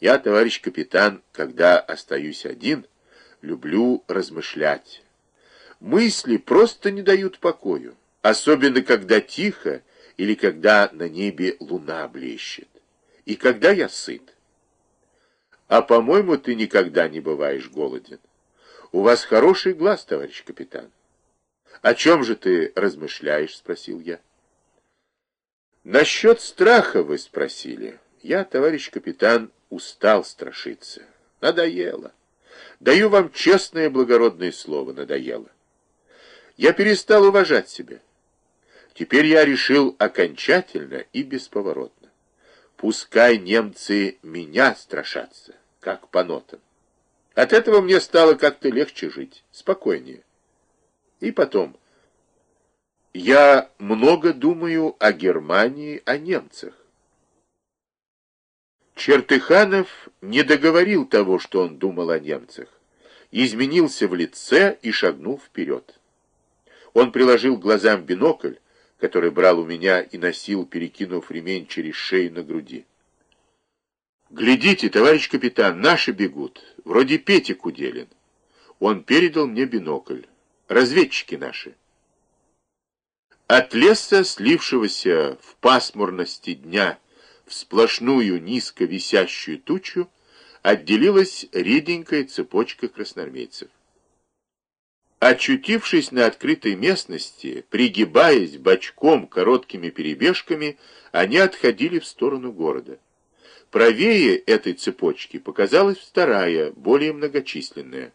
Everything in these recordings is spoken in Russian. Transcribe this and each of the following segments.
Я, товарищ капитан, когда остаюсь один, люблю размышлять. Мысли просто не дают покою, особенно когда тихо или когда на небе луна блещет, и когда я сыт. А, по-моему, ты никогда не бываешь голоден. У вас хороший глаз, товарищ капитан. О чем же ты размышляешь, спросил я. Насчет страха вы спросили. Я, товарищ капитан, устал страшиться. Надоело. Даю вам честное благородное слово, надоело. Я перестал уважать себя. Теперь я решил окончательно и бесповоротно. Пускай немцы меня страшатся, как по нотам. От этого мне стало как-то легче жить, спокойнее. И потом, я много думаю о Германии, о немцах. Чертыханов не договорил того, что он думал о немцах, изменился в лице и шагнул вперед. Он приложил глазам бинокль, который брал у меня и носил, перекинув ремень через шею на груди. «Глядите, товарищ капитан, наши бегут, вроде Петя Куделин». Он передал мне бинокль. Разведчики наши. От леса, слившегося в пасмурности дня, в сплошную низко висящую тучу отделилась реденькая цепочка красноармейцев. Очутившись на открытой местности, пригибаясь бочком короткими перебежками, они отходили в сторону города. Правее этой цепочки показалась вторая, более многочисленная.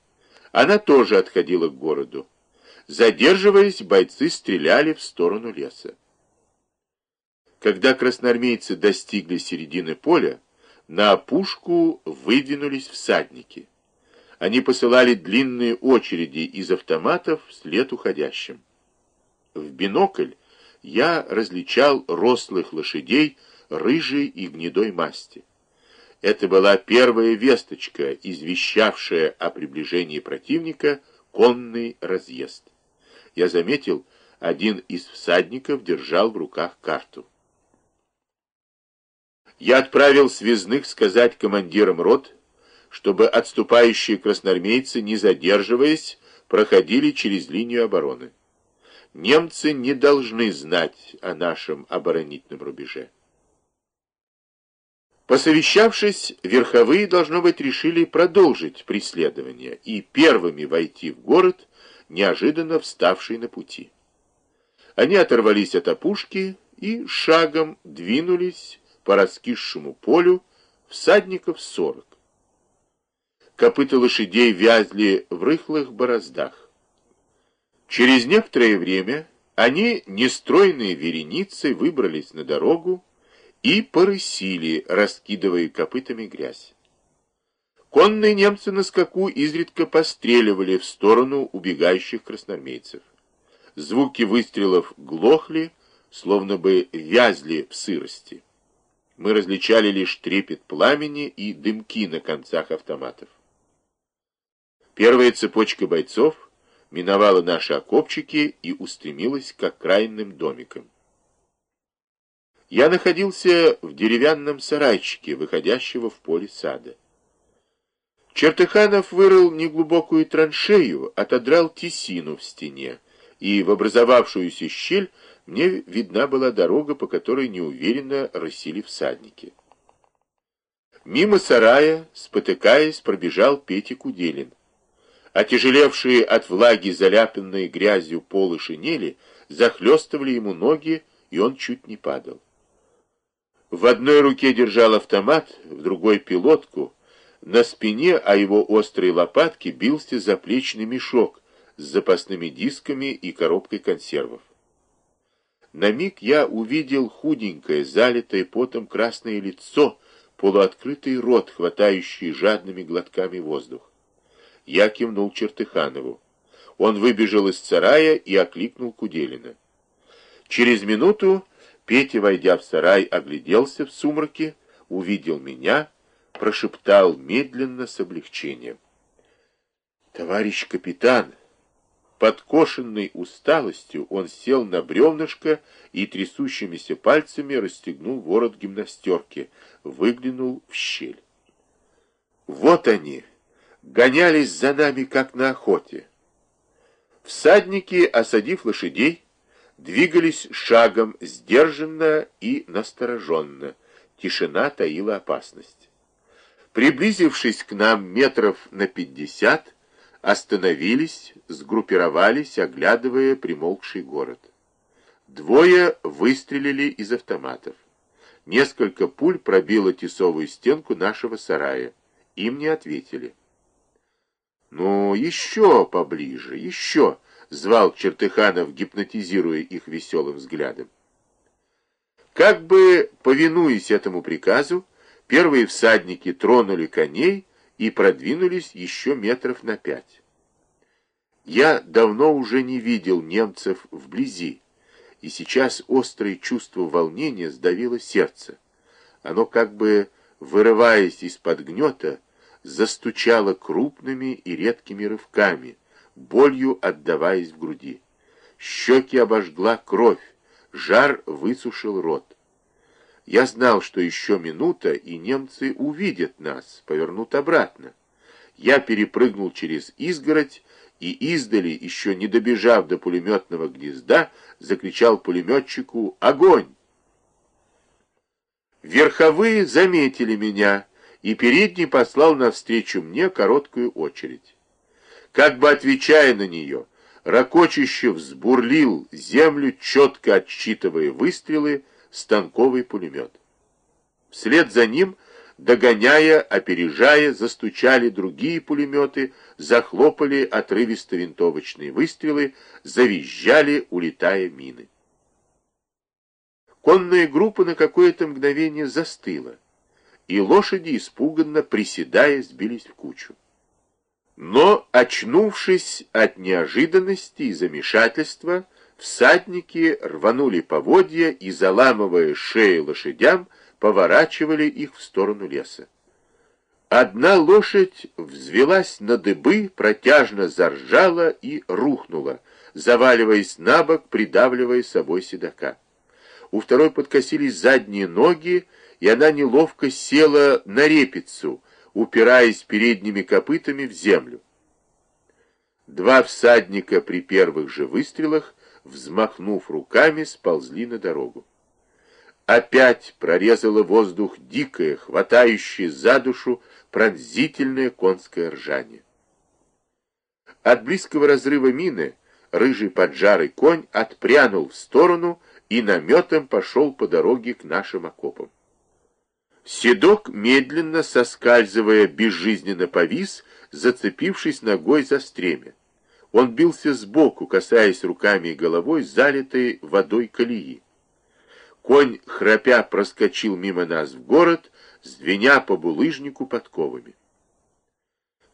Она тоже отходила к городу. Задерживаясь, бойцы стреляли в сторону леса. Когда красноармейцы достигли середины поля, на опушку выдвинулись всадники. Они посылали длинные очереди из автоматов вслед уходящим. В бинокль я различал рослых лошадей рыжей и гнедой масти. Это была первая весточка, извещавшая о приближении противника конный разъезд. Я заметил, один из всадников держал в руках карту. Я отправил связных сказать командирам рот, чтобы отступающие красноармейцы, не задерживаясь, проходили через линию обороны. Немцы не должны знать о нашем оборонительном рубеже. Посовещавшись, верховые, должно быть, решили продолжить преследование и первыми войти в город, неожиданно вставший на пути. Они оторвались от опушки и шагом двинулись по раскисшему полю всадников сорок. Копыта лошадей вязли в рыхлых бороздах. Через некоторое время они, нестройные вереницей, выбрались на дорогу и порысили, раскидывая копытами грязь. Конные немцы на скаку изредка постреливали в сторону убегающих красноармейцев. Звуки выстрелов глохли, словно бы вязли в сырости. Мы различали лишь трепет пламени и дымки на концах автоматов. Первая цепочка бойцов миновала наши окопчики и устремилась к окраинным домикам. Я находился в деревянном сарайчике, выходящего в поле сада. Чертыханов вырыл неглубокую траншею, отодрал тесину в стене, и в образовавшуюся щель мне видна была дорога, по которой неуверенно рысили всадники. Мимо сарая, спотыкаясь, пробежал Петя Куделин. Отяжелевшие от влаги, заляпанные грязью полы шинели, захлестывали ему ноги, и он чуть не падал. В одной руке держал автомат, в другой — пилотку, на спине, а его острые лопатки бился заплечный мешок с запасными дисками и коробкой консервов. На миг я увидел худенькое, залитое потом красное лицо, полуоткрытый рот, хватающий жадными глотками воздух. Я кивнул Чертыханову. Он выбежал из сарая и окликнул Куделина. Через минуту Петя, войдя в сарай, огляделся в сумраке, увидел меня прошептал медленно с облегчением. «Товарищ капитан!» Подкошенный усталостью, он сел на бревнышко и трясущимися пальцами расстегнул ворот гимнастерки, выглянул в щель. Вот они, гонялись за нами, как на охоте. Всадники, осадив лошадей, двигались шагом сдержанно и настороженно. Тишина таила опасность. Приблизившись к нам метров на пятьдесят, остановились, сгруппировались, оглядывая примолкший город. Двое выстрелили из автоматов. Несколько пуль пробило тесовую стенку нашего сарая. Им не ответили. «Ну, еще поближе, еще!» — звал Чертыханов, гипнотизируя их веселым взглядом. Как бы, повинуясь этому приказу, первые всадники тронули коней и продвинулись еще метров на пять. Я давно уже не видел немцев вблизи, и сейчас острое чувство волнения сдавило сердце. Оно как бы, вырываясь из-под гнета, застучала крупными и редкими рывками, болью отдаваясь в груди. Щеки обожгла кровь, жар высушил рот. Я знал, что еще минута, и немцы увидят нас, повернут обратно. Я перепрыгнул через изгородь, и издали, еще не добежав до пулеметного гнезда, закричал пулеметчику «Огонь!». Верховые заметили меня, и передний послал навстречу мне короткую очередь. Как бы отвечая на нее, Ракочище взбурлил землю, четко отсчитывая выстрелы, станковый пулемет. Вслед за ним, догоняя, опережая, застучали другие пулеметы, захлопали отрывисто-винтовочные выстрелы, завизжали, улетая мины. Конная группа на какое-то мгновение застыла и лошади, испуганно приседая, сбились в кучу. Но, очнувшись от неожиданности и замешательства, всадники рванули поводья и, заламывая шеи лошадям, поворачивали их в сторону леса. Одна лошадь взвелась на дыбы, протяжно заржала и рухнула, заваливаясь на бок, придавливая собой седока. У второй подкосились задние ноги, и она неловко села на репицу, упираясь передними копытами в землю. Два всадника при первых же выстрелах, взмахнув руками, сползли на дорогу. Опять прорезало воздух дикое, хватающее за душу пронзительное конское ржание. От близкого разрыва мины рыжий поджарый конь отпрянул в сторону и наметом пошел по дороге к нашим окопам. Седок, медленно соскальзывая, безжизненно повис, зацепившись ногой за стремя. Он бился сбоку, касаясь руками и головой залитой водой колеи. Конь, храпя, проскочил мимо нас в город, звеня по булыжнику подковами.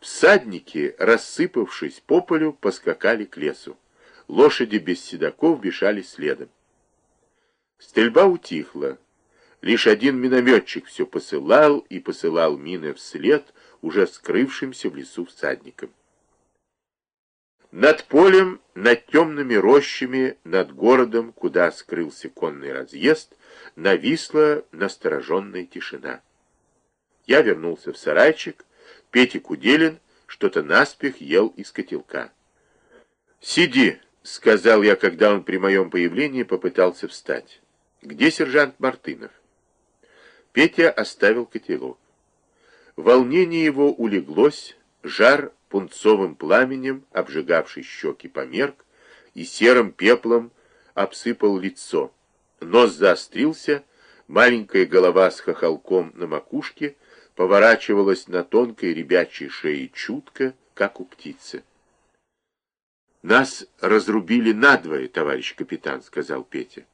Всадники, рассыпавшись по полю, поскакали к лесу. Лошади без седаков бежали следом. Стрельба утихла. Лишь один минометчик все посылал и посылал мины вслед уже скрывшимся в лесу всадникам. Над полем, над темными рощами, над городом, куда скрылся конный разъезд, нависла настороженная тишина. Я вернулся в сарайчик, Петя Куделин что-то наспех ел из котелка. «Сиди», — сказал я, когда он при моем появлении попытался встать. «Где сержант Мартынов?» Петя оставил котелок. Волнение его улеглось, жар пунцовым пламенем, обжигавший щеки, померк, и серым пеплом обсыпал лицо. Нос заострился, маленькая голова с хохолком на макушке поворачивалась на тонкой ребячей шее чутко, как у птицы. «Нас разрубили надвое, товарищ капитан», — сказал Петя.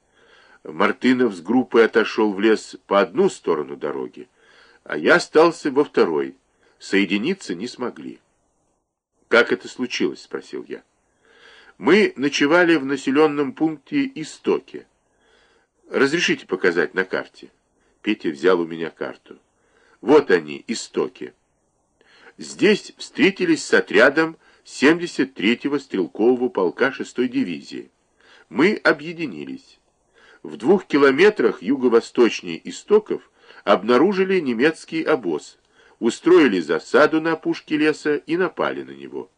Мартынов с группой отошел в лес по одну сторону дороги, а я остался во второй. Соединиться не смогли. «Как это случилось?» — спросил я. «Мы ночевали в населенном пункте Истоке. Разрешите показать на карте?» Петя взял у меня карту. «Вот они, Истоки. Здесь встретились с отрядом 73-го стрелкового полка 6-й дивизии. Мы объединились. В двух километрах юго-восточнее истоков обнаружили немецкий обоз. Устроили засаду на опушке леса и напали на него.